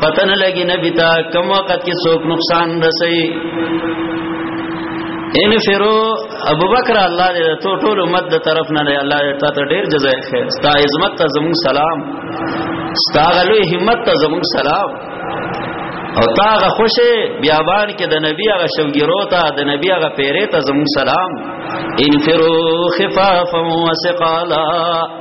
پتن لګي نبی تا کم وخت کې څوک نقصان رسي ان فرو ابو بکر الله دې تو ټول امت د طرف نه دی الله دې ته ډېر جزای خیر ستا عظمت ته زموږ سلام ستا غلوې همت ته زموږ سلام او تا غ خوشې بیابان کې د نبی هغه شوګیرو ته د نبی هغه پیرې ته زموږ سلام ان فرو خفافا وسقالا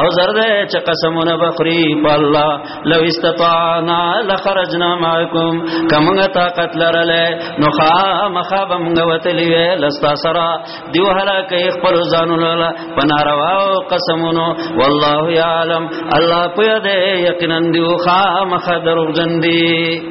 او زرد چې قسمونه بخری په الله لو استطعنا لخرجنا معكم کومه طاقت لرله نو خامخ بمغه وتلی لستا سرا دیو هلاک خپل ځانو لاله پناروا او قسمونو والله يعلم الله په دې یقینا دیو خامخ دروغ جن دی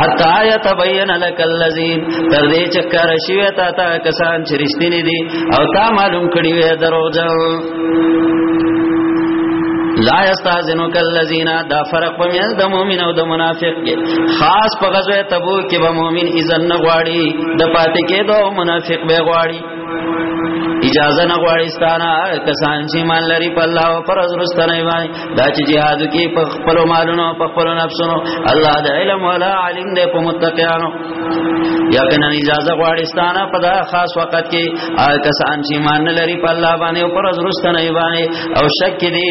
حتا یتبین لک الذین تر دې چې کار شي تا تا کسان چې رښتینی دي او تا معلوم کړی وي دروځه لا یستاذنک الذین دا فرق په میز د مؤمن او د منافق کې خاص په غزوه تبوک کې به مؤمن اذن نه غواړي د پاتې کېدو منافق به غواړي اجازه نه غواړي ستانه کسان چې مان لري په الله او پر ازرستنه باندې دا چې jihad کې په خپل مالونو په خپل نفسونو الله د علم ولا علم دې په متقینو یقینا اجازه غواړي ستانه په دا خاص وخت کې کسان چې مان لري په الله باندې او پر ازرستنه باندې او شک دي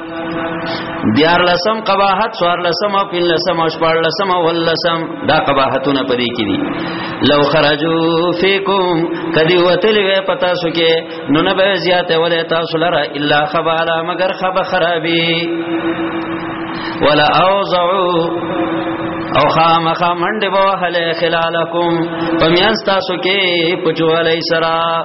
دیار لسم قباحت سوار لسم او پین لسم او شپار لسم او واللسم دا قباحتونه پدې کې دي لو خرجو فیکم کدی وتل وی پتا سو کې نو نه به زیات ولې تاسو لره الا خبالا مگر خب خرابي ولا اوزعو او خامخ منډه وهله خلالکم پمیان تاسو کې پچوالای سره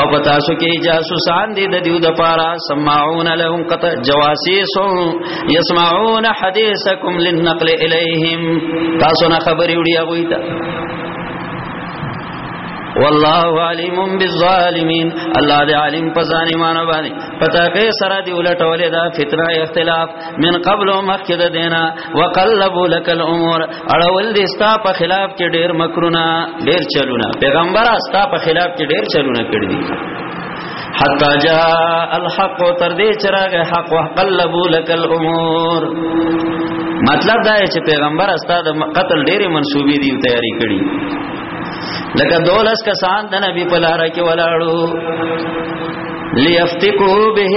او پتا سو کې جاسوسان دي د دیو د پارا سمعون لهم قط جواسیس يسمعون حديثكم للنقل اليهم تاسو نه خبري وړي هغه ته والله علیم بالظالمین الله دې عالم په ظالمانو باندې پتا کې سره دی ولټولې دا فتنه اختلاف من قبل مخکې د دینا وقلبو لك الامور اړول دي ستا په خلاف کې ډېر مکرونه ډېر چلونه پیغمبر ستا په خلاف کې ډېر چلونه کړی دي حتا جاء الحق تر دې چراغ حق وقلبو لك الامور مطلب دا چې پیغمبر ستا د قتل ډېرې منسوبې دي تیاری کړی لکه دولس کسان د نبی په لار کې ولاړو لیفتکو به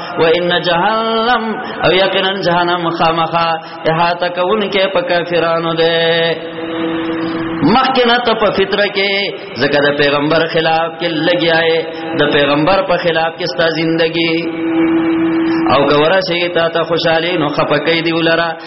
و ان جهنم او یقینا جهنم خامخا احاطه کوونکې په کافرانو ده مخکنه ته په فطره کې زکه د پیغمبر خلاف کې لګیاي د پیغمبر په خلاف کې ستا زندگی او کورا شي تا ته خوشاله نو خپکې دی ولرا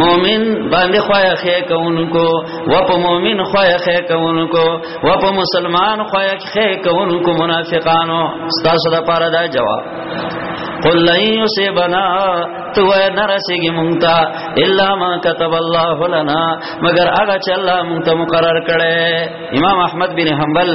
مومن باندې خوای خې کوونکو و په مومن خوای خې کوونکو و په مسلمان خوای خې کوونکو منافقانو ستاسو د پاره دا جواب قل لن يصيبنا تو نرسیږي مونږ ته الا ما كتب الله لنا مگر هغه چې الله مونږ ته مقرر کړي امام احمد بن حنبل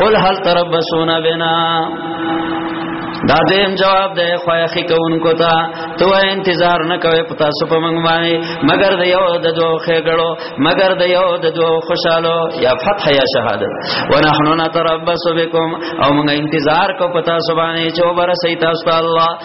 قل هل تربصون بنا دا دیم جواب دی خو اخی کوونکو ته تو انتظار نه کوي پتا سو په منګ باندې مگر د یو د دوه خېګړو مگر د یو د دوه خوشاله یا فتح یا شهادت ونحنو نتربص بكم او موږ انتظار کو پتا سو باندې چې وبره سي تاسو الله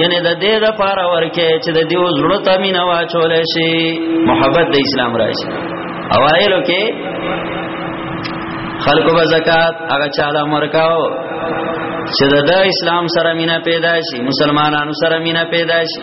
یعنی د دې د پاره ورکه چې د دیو زړه ته مینا واچول شي محبت د اسلام راشي اوایلو کې خلکو به زکات هغه چاله مرکاو چې د اسلام سره مینا پیدا شي مسلمانانو سره مینا پیدا شي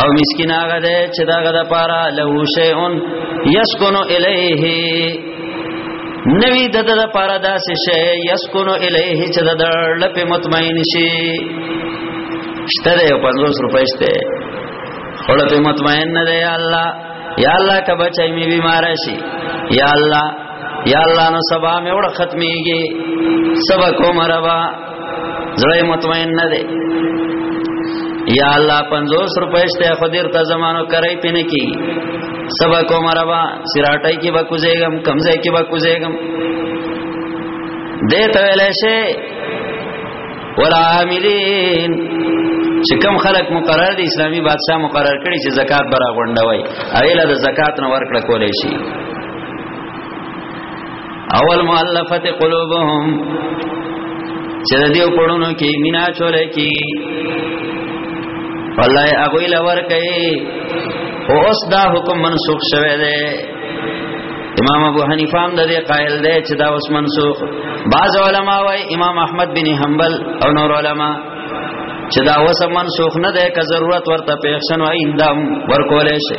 او مسکین هغه دی چې دا غدا پارا له شیئون یسکن الیه نوی د د پارا داسې شی یسکن الیه چې د لپه مطمئن شي شته دی 50 روپۍ شته خړه ته مطمئن نه دی الله یا الله کا بچای می بیمار شي یا الله یا الله نو سبا مې وړ ختميږي سبا کوم ربا زړه مطمئن نه دی یا الله 50 روپے شته خو دیر ته زمانو کرای پینې کی سبا کوم ربا سراټای کی بکوزېګم کمزې کی بکوزېګم دې ته ویلې شي ولا عاملین چې کم خلک مقرر دي اسلامي بادشاہ مقرر کړي چې زکات برا غونډوي ایله د زکات نه ورکړه کولې شي اول مؤلفت قلوبهم چې د دې پړونو کې مینا چولې کې والله هغه لور کوي اوس دا حکم منسوخ شوه دی امام ابو حنیفه هم د دې قائل دی چې دا اوس منسوخ بعض علما وايي امام احمد بن حنبل او نور علما چې دا اوس منسوخ نه دی که ضرورت ورته پېښنو ایندم ورکول شي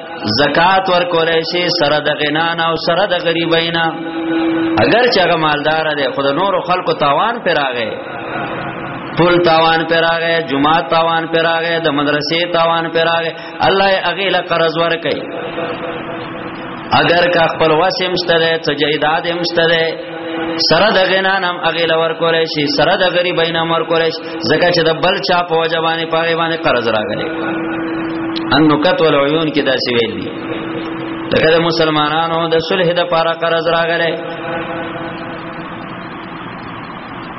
زکات ورکولای شي سره د غنا نه او سره د غریبینا اگر چې هغه مالدار دی خود نور خلکو تاوان پراغه پل تاوان پراغه جمعه تاوان پراغه د مدرسې تاوان پراغه الله یې هغه له قرض ورکړي اگر کا خپل واسم ستره تجیداد مستره سره د غنا نام اغه لور کولای شي سره د غریب نام ور کولای شي زکه چې د بل چا په وجبانه پاره باندې قرض راغلی ان نکت ول عیون کې داسې ویل دي دغه د مسلمانانو د صلح د پاره قرض راغلی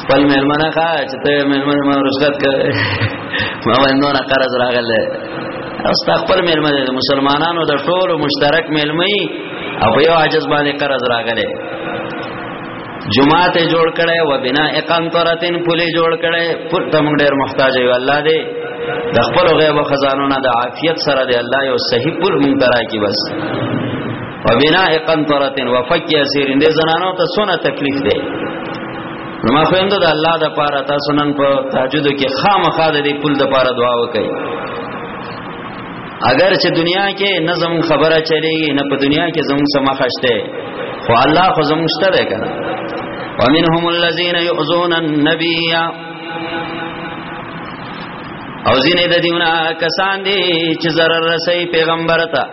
خپل مېلمانه کا چې ته مېلمانه ما رسالت کړ ما باندې نور قرض راغله او ستا خپل مېلمانه د مسلمانانو د ټولو مشترک مېلمې او په یو عجز باندې قرض راغله جمعه ته جوړ کړي و بنا اقامترتن پولی جوړ کړي پر تم ډېر محتاج یو الله دې د خپل غیب خزانو نه د عافیت سره دی الله یو صحیح پل مونږ ترا کی بس وبناء قنطره وفك يسير دې زنانو ته سونه تکلیف دی نو ما خوند د الله د پاره تاسو نن په تهجد کې خامخا د دې پل د پاره دعا وکړي اگر چې دنیا کې نظم خبره چلیږي نه په دنیا کې زموږ سم خشته خو الله خو زموږ شته ده کنه ومنهم الذين يؤذون النبي او زینې د دیونه کسان دي چې zarar رسي پیغمبر ته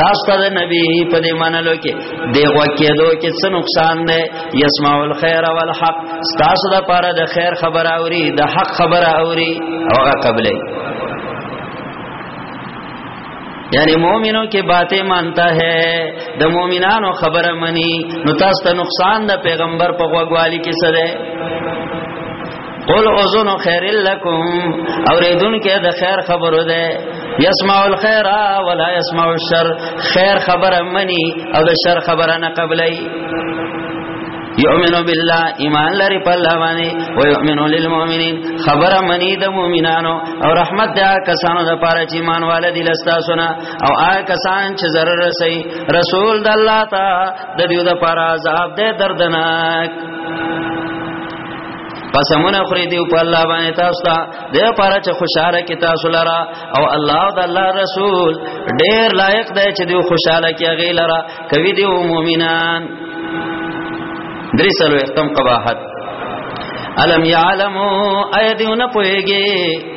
تاسو ته د نبی په دې منلو کې دی غوکېدو کې څه نقصان دی یسمع الخير والحق تاسو د پاره د خیر خبر اوري د حق خبر اوري هغه قبلې یعنی مومنو کې باتیں مانتا ہے د مومنانو خبره منی نو تاسو ته نقصان د پیغمبر په غوګوالی کې څه دی قل اذن خیر لکم اوریدون کې د خیر خبرو ده یسمع الخير ولا يسمع الشر خیر خبره منی او د شر خبره نه قبلای یؤمنو بالله ایمان لري په الله باندې او یؤمنو للمؤمنین خبره منی د مؤمنانو او رحمت د کسانو د پاره چې ایمان والدي لستا سنا او آ کسان چې zarar رسي رسول د الله تا د دیو د پاره عذاب دې دردناک قسمونه خوري دی په الله باندې تاسو ته د لپاره چې خوشاله کې تاسو لرا او الله او د الله رسول ډیر لایق دی چې دی خوشاله کې هغه لرا کوي دی مؤمنان درې سلو ختم قباحت الم یعلمو ایدیونه پويږي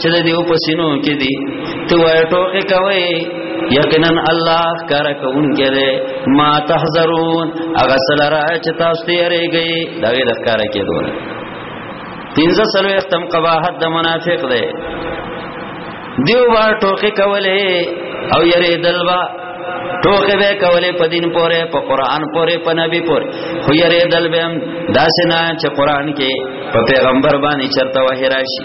چې د دیو پسینو کې دي ته وای ټوکې کوي یقینا الله کار کوون کړي ما تحذرون هغه سره را چې تاسو ته یریږي دا وی د کار کې دوه پنځه سلوي ختم قواحت د منافق دی دیو با ټوکې کولې او یری دلوا ټوکې به کولې په دین پورې په قران پورې په نبی پورې خو یری دل به داسې نه چې قران کې په پیغمبر باندې چرته وحی راشي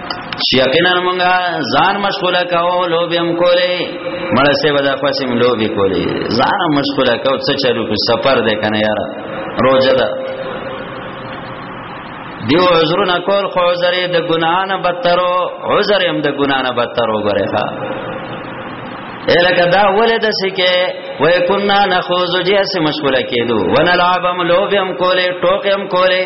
چې یقینا مونږه ځان مشغوله کاو لوبي هم کولې مړه سه ودا خواسم لوبي کولې ځان مشغوله کاو څه چلو کو سفر دې کنه یار روزه ده دیو عذرنا کول خو عذر د ګنا نه بدترو عذر هم د ګنا نه بدترو غره ها الکه دا ولید سکه وای کنا نخوز جیسه مشغوله کېدو ونلعبم لوبم کولې ټوکم کولې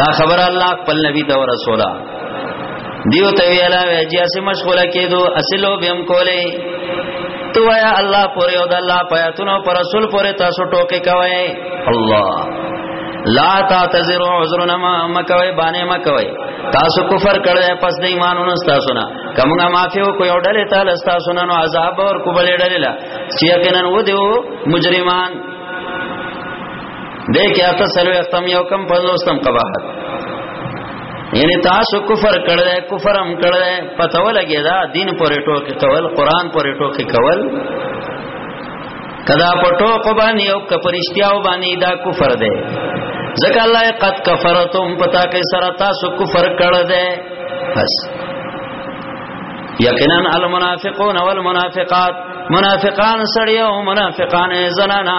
دا خبر الله خپل نبی ته ورسولا دیو ته ویلا ویجی اسه مشغوله کېدو اصلو بهم کولې تو یا الله پورې او د الله پیاتونو پر رسول پورې تاسو ټوکې کوي الله لا تعتذر عذرنا ما مکوي باندې مکوي تاسو کفر کړی پس د ایمانونو تاسو نه کومه معافي او کوي ډلې تعالی تاسو نه عذاب اور کوبلې ډلې لا چې یقینا و دیو مجرمان دې کې اته سلو ختم یو کم پنځوستم قباحت یعنی تاسو کفر کړل کفر هم کړل پته ولګی دا دین پورې ټوکی کول قران پورې ټوکی کول کدا پټو کو باندې او کپرشتیاو باندې دا کفر دی ځکه الله قد کفرتم پتا کې سره تاسو کفر کړل دی بس یقینا المنافقون والمنافقات منافقان سړی او منافقان زنانا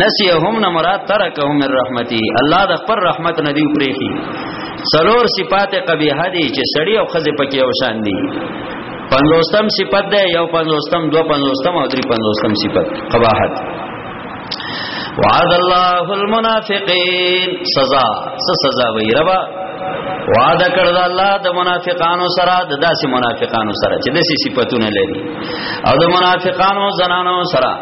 نسیهم نه مراد ترکهم من رحمتي الله د خپل رحمت نه دی پریخي سلور صفات قبیحه دي چې سړی او خزه پکې او شان دي پنځوستم صفت ده یو پنځوستم دو پنځوستم او درې پنځوستم صفت قباحت وعد الله المنافقین سزا س سزا وی ربا وعده کړل الله د منافقانو سره د داسې منافقانو سره چې داسې صفاتونه لري او د منافقانو زنانو سره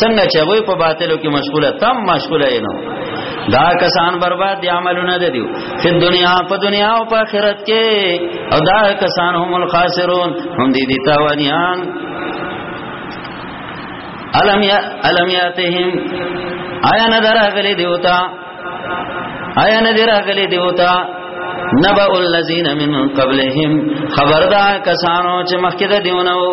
څنګه چې هغه په باطلو کې مشغوله تم مشغوله یې نو دا کسان برباد دي عملونه د دیو په دنیا په دنیا او په آخرت کې او دا کسان هم الخاسرون هم دي دي تاوانيان علم یا علم یاتهم آیا نظر غلی دیوتا آیا نظر غلی دیوتا نبا الذین من قبلهم خبردار کسانو چې مخکې د دیونه وو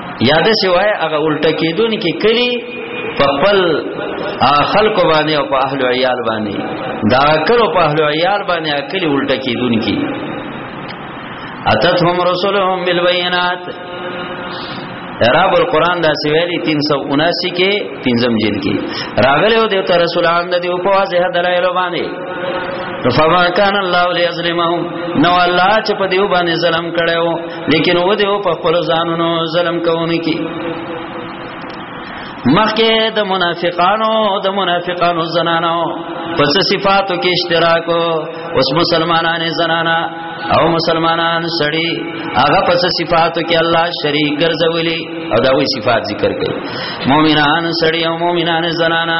یاد سی وای هغه الټه کېدون کې کلی په خپل خلق باندې او په اهل عیال باندې دا کړو په اهل عیال باندې کلی الټه کېدون کې اتتهم رسولهم بالبينات رب القرآن دا سویلی 379 کې پنځم جلد کې راغله او دیو ته رسولان د دیو په واضح دلایل باندې فما كان الله ليظلمهم نو الله چې په دیو باندې ظلم کړو لیکن و دیو په خپل ځانونو ظلم کوونکی مخکې د منافقانو د منافقانو زنانو پس صفاتو کې اشتراک اوس مسلمانان زنانا او مسلمانان سړي هغه پس صفاتو کې الله شریک ګرځولي او دا وی صفات ذکر کړي مؤمنان سړي او مؤمنان زنانا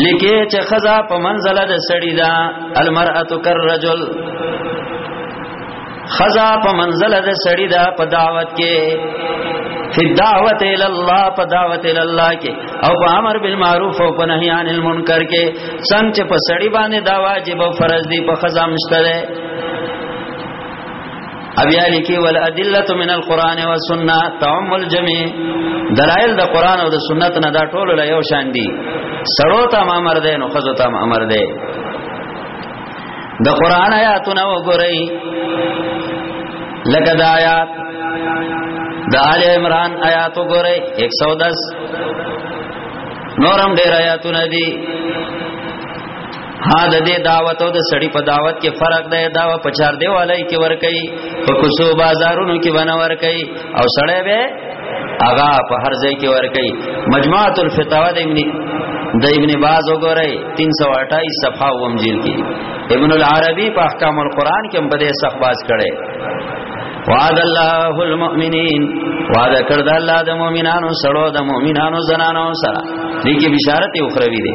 لیکي چې خزا په منزله د سړی دا المرأه کررجل خزا په منزله د سړی دا په دعوت کې فی دعوت ال الله په دعوت ال الله کې او په امر بالمعروف او په نهی عن المنکر کې څنګه چې په سړی باندې دا واجب او فرض دی په خزا مشته ابیا لیکي ول ادله من القران والسنه تعم الجميع دلائل د قران او د سنت نه دا ټول له یو شان دي سړو ته امر ده نو خزو ته امر ده د قران آیاتونه وګورئ لکه د آیات د آل عمران آیات وګورئ 110 نورم ډیر آیاتونه دي ها د دې دعوت او د سړی په دعوت کې فرق دی دا په چار دی والای کې ور کوي په کوڅو بازارونو کې ونه ور کوي او سړی به اغا په هر ځای کې ور کوي مجموعه الفتاوا د ابن د ابن باز وګورئ 328 صفحه وم جیل کې ابن العربی په احکام القرآن کې هم بده صح باز کړي وعد الله المؤمنین وعد کړ د الله د مؤمنانو سره د مؤمنانو زنانو سره دې کې بشارت اخروی دی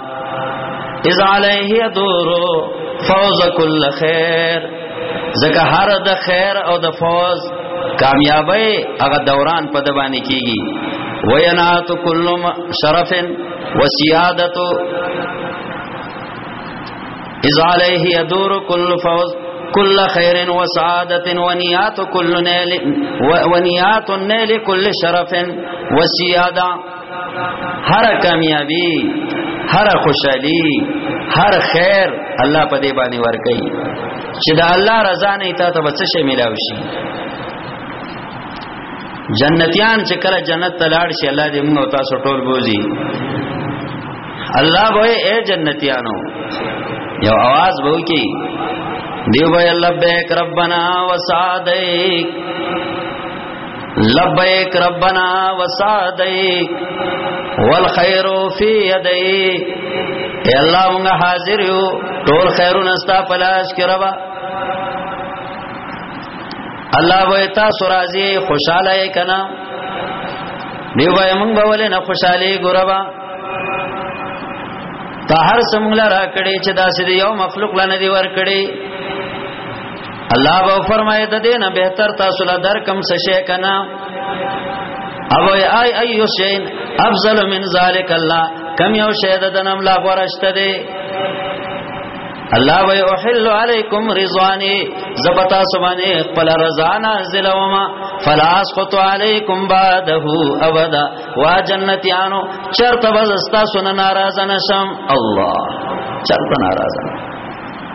اذا علیه دورو فوز کل خیر زکه هر د خیر او د فوز کامیابی هغه دوران په د باندې کیږي وینات کل شرف وسیادت اذا علیه یدور کل فوز کل خیر و سعادت و نیات کل نیل و نیات نیل کل شرف و سیادت هر کامیابی هر خوشحالی هر خیر الله په دې باندې ورکي چې د الله رضا نه ایته ته بچ شي ملاوي شي جنتیان چې کله جنت ته لاړ شي الله دې موږ او تاسو ټول بوزي الله به اے جنتیانو یو आवाज به وکي دیو به لبیک ربنا وسعدیک لبیک ربنا وسعدیک والخير في يديك اے الله موږ حاضر یو ټول خیرونه ستا پلاش کې ربا الله وې تاسو راضي خوشاله یې کنا دیو به موږ به ولې نه خوشاله ګوربا ته هر څومره را کړې چې داسې یو مخلوق لنه دی ور کړې الله به فرمایي د دینه بهتر تاسو له درکم څه شي کنه او ای ایو شین افضل من ذلک الله کم یو شی د دنم لا ورشته دی الله وی احل علیکم رضوانی زبتا سبانی خپل رضا نازل وما فلا اسقط علیکم بعده ابدا وا جنتیانو چرته وزستا سن ناراض نشم الله چرته ناراض نشم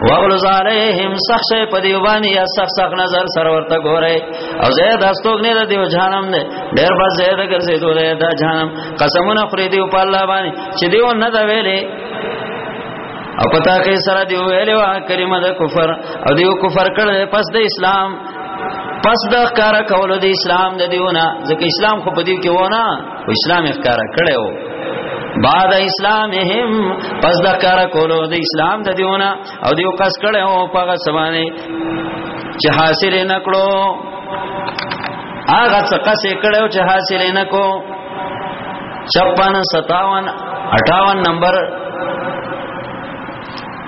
وغلظ علیہم سخت شی په دیوبانی یا سخت سخت نظر سره ورته ګوره او زید استوګ نه د دیو جهنم نه ډیر بس زید ګرځې دوی دا جهنم قسمونه خوري دی په الله باندې چې دیو نه دا ویلې او پتا کې سره دی ویلې وا کلمه د کفر او دیو کفر کړل پس د اسلام پس د کار کولو د اسلام د دیونه ځکه اسلام خو په دې کې ونه او اسلام ښکارا کړو بعد اسلامهم پس د کار کولو د اسلام د دیونه او دیو کس کړه او پغه سمانه چې حاصل نکړو هغه څه کس کړه چې حاصل نکو 56 57 58 نمبر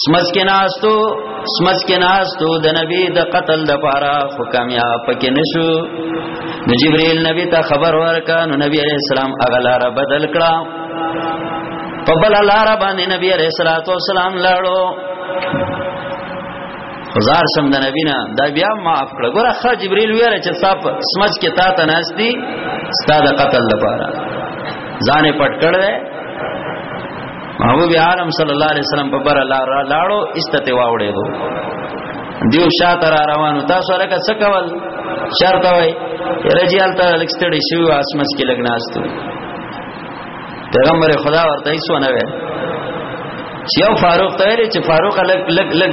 سمز کې ناستو سمز کې ناستو د نبی د قتل د پاره خو کامیاب پکې نشو نو جبرئیل نبی ته خبر ورکا نو نبی علیہ السلام اغلار بدل کړه په بل لار باندې نبی علیہ الصلوۃ والسلام لاړو هزار سم د نبی نه دا بیا معاف کړه ګوره خا جبرئیل ویره چې صاحب سمز کې تا ته ناشتي ستاد قتل د پاره ځانې پټ کړه محبوب عالم صلی الله علیه وسلم په بر لار لاړو استته واوړې دو دیو شاته را روانو تاسو لکه څه کول شرط وای رجال ته لکستړې شو اسمس کې لګناستو پیغمبر خدا ورته یې سونه وې چې یو فاروق ته ویل چې فاروق لګ لګ لګ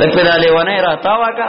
لګ په دالې ونه راتاوا کا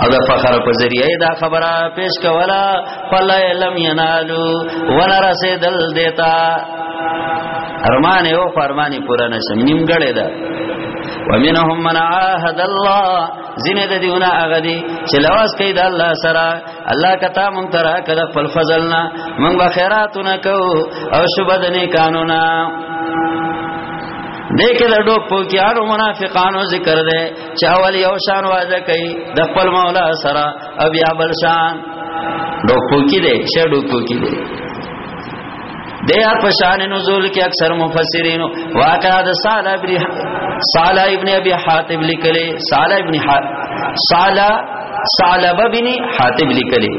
او د فخر په ذریعه دا خبره پیش کولا فلا لم ینالو ولا رسیدل دیتا ارمان او فرمان پورا نشم نیم غړې ده ومنهم من عاهد الله زینه د دیونه هغه دی چې لواس کوي د الله سره الله کتا مونږ ترا کده خپل فضلنا مونږ به خیراتونه کو او شوبدنی قانونا دیکھ دا ډوک پوکیانو منافقانو ذکر دے چاول یو شان واځه کوي د خپل مولا سره او بیا بل شان ډوکو کې دي چې ډوکو کې دي د هر په شان نزول کې اکثر مفسرین واقعا د صالح ابن صالح ابن ابي حاتب لیکلي صالح ابن صالح صالح ابن حاتب لیکلي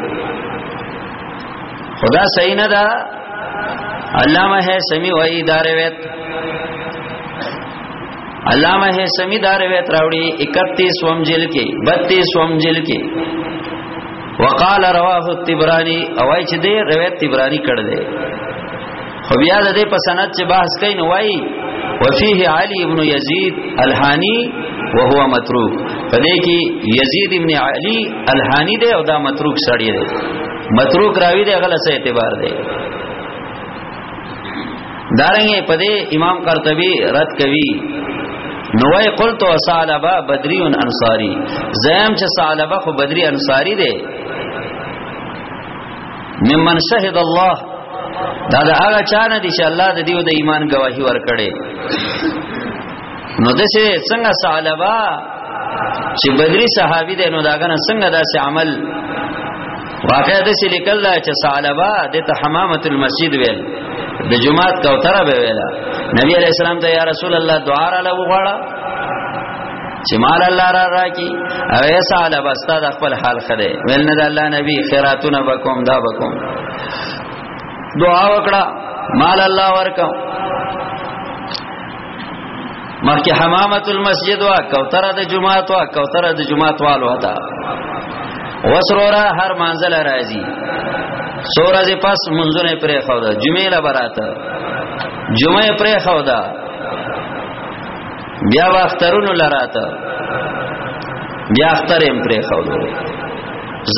خدا صحیح نه ده علامه ہے سمی وای دا روایت علامه هیثمی دا روایت راوړي 31 وم جل کې 32 وم جل کې وقال رواه التبراني اوای چې دې روایت تبراني کړ دې خو بیا د دې په سند چې بحث کوي نو وایي وفيه علي ابن يزيد الحاني وهو متروك پدې کې يزيد ابن علي الحاني دې او دا متروک سړی دې متروک راوی دې غلسه اعتبار دې دارنګه په دې امام قرطبي رد کوي نو وای قلت وصالبا بدری انصاری زم چې صالبا خو بدری انصاری دی ممن شهد الله دا دا هغه چانه دي چې الله د دیو د ایمان گواہی ورکړي نو دسه څنګه سالبا چې بدري صحابي دی نو داګنه څنګه داسې عمل واقع د سې لیکل دا چې سالبا د ته حمامت المسجد ویل د جمعات کوتره به ویلا نبی علیہ السلام ته یا رسول الله دعا را لغو غواړه چې مال الله را راکی او یا سالبا استاد خپل حال خره ویل نه د الله نبی خیراتونه بکوم دا بکوم دعا وکړه مال الله ورکو مخکې حمامت المسجد وا کوتره د جمعات وا کوتره د جمعات والو تا وسرورا هر منزل راځي سورج پس منځونه پرې خو دا جمعې لا براته جمعې پرې خو دا بیا واخترونو لراته بیا اخترم پرې خو دا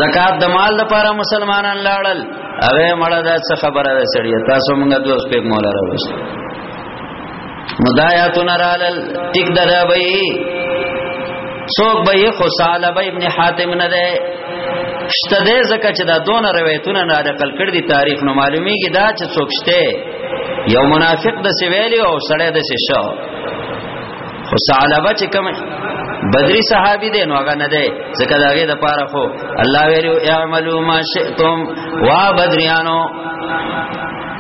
زکات د مال لپاره مسلمانان لاړل هغه مړه ده څه خبره ده سړی تاسو موږ دوه سپیک مولا راوست مدایاتون رالل ټیک دره وی څوک به یې خو سالب ابن حاتم نه ده شته دې زکه چې دا دون روایتونه نه نقل کړ دي تاریخ نو معلومیږي دا چې څوک شته یو منافق د سویلی او سړی د شو خو سالب چې کوم بدری صحابي دی نو هغه نه دی ځکه داګه د پاره خو الله ویلو اعملوا ما شئتم وا بدریانو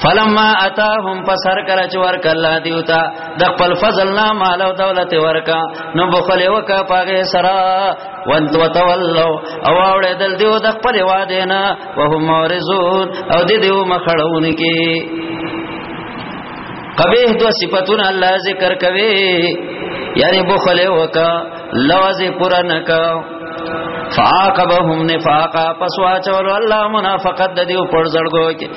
فلما اتاهم فسر کلا چې ورک الله دیوتا د خپل فضل نه مال او دولت ورکا نو بخل وکا پاګه سرا وانت وتولوا او اوړې دل دیو د خپل واده نه وهم مورزون او دې دیو مخړون کې قبیح دو صفاتون الله ذکر کوي یعنی بخل وکا لوز پورا نکا فعاقبهم نفاقا پس واچول الله منافقت د دیو پر زړګو کې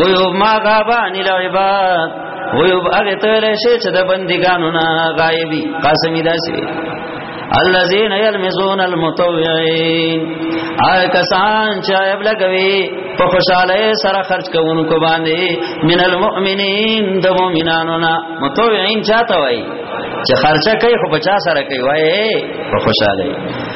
ویو ما غابان العباد ویو هغه ته ویل شي چې د بندګانو نه غایبی قاسمی داسي الذين يلمزون المتوعين آی کسان چې ایب لګوي په خوشاله سره خرج کوونکو باندې من المؤمنین د مؤمنانو نه متوعين چاته وای چې خرچه کوي خو بچا سره کوي وای په خوشاله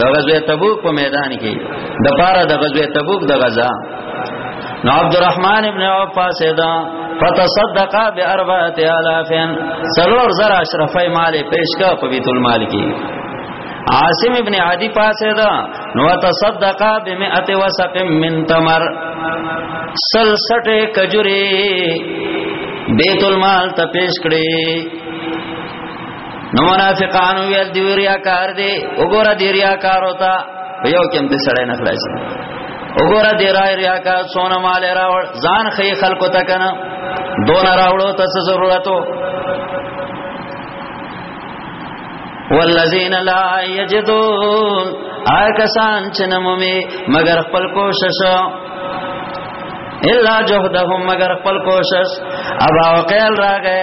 د غزوه تبوک په میدان کې د پاره د غزوه تبوک د غزا نو عبدالرحمن ابن عوف فاسدا فتصدق باربعه الاف سلور زر اشرفی مال پیش کا په بیت المال کې عاصم ابن عدی فاسدا نو تصدق بمئه وسق من تمر سلسټه کجوري بیت المال ته پیش کړي نو منافقانو ویل دی ریاکار دی وګوره دی ریاکار ہوتا یو کم دې سړی نه خلاص وګوره دی را ریاکار سونه مال راوړ ځان خې خلکو ته کنه دون راوړو ته څه ضرورت وو والذین لا یجدون آکسان چې نمومي مگر خپل کوشش الا جهدهم مگر خپل کوشش ابا وقیل راغې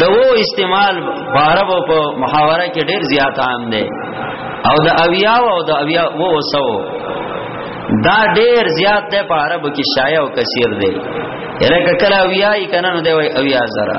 د وو استعمال په عربو په محاوره کې ډیر زیات عام دی او د اویا او د اویا وو سو دا ډیر زیات دی په عربو کې شایع او کثیر دی یره کله اویا یې کنه نو دی اویا زره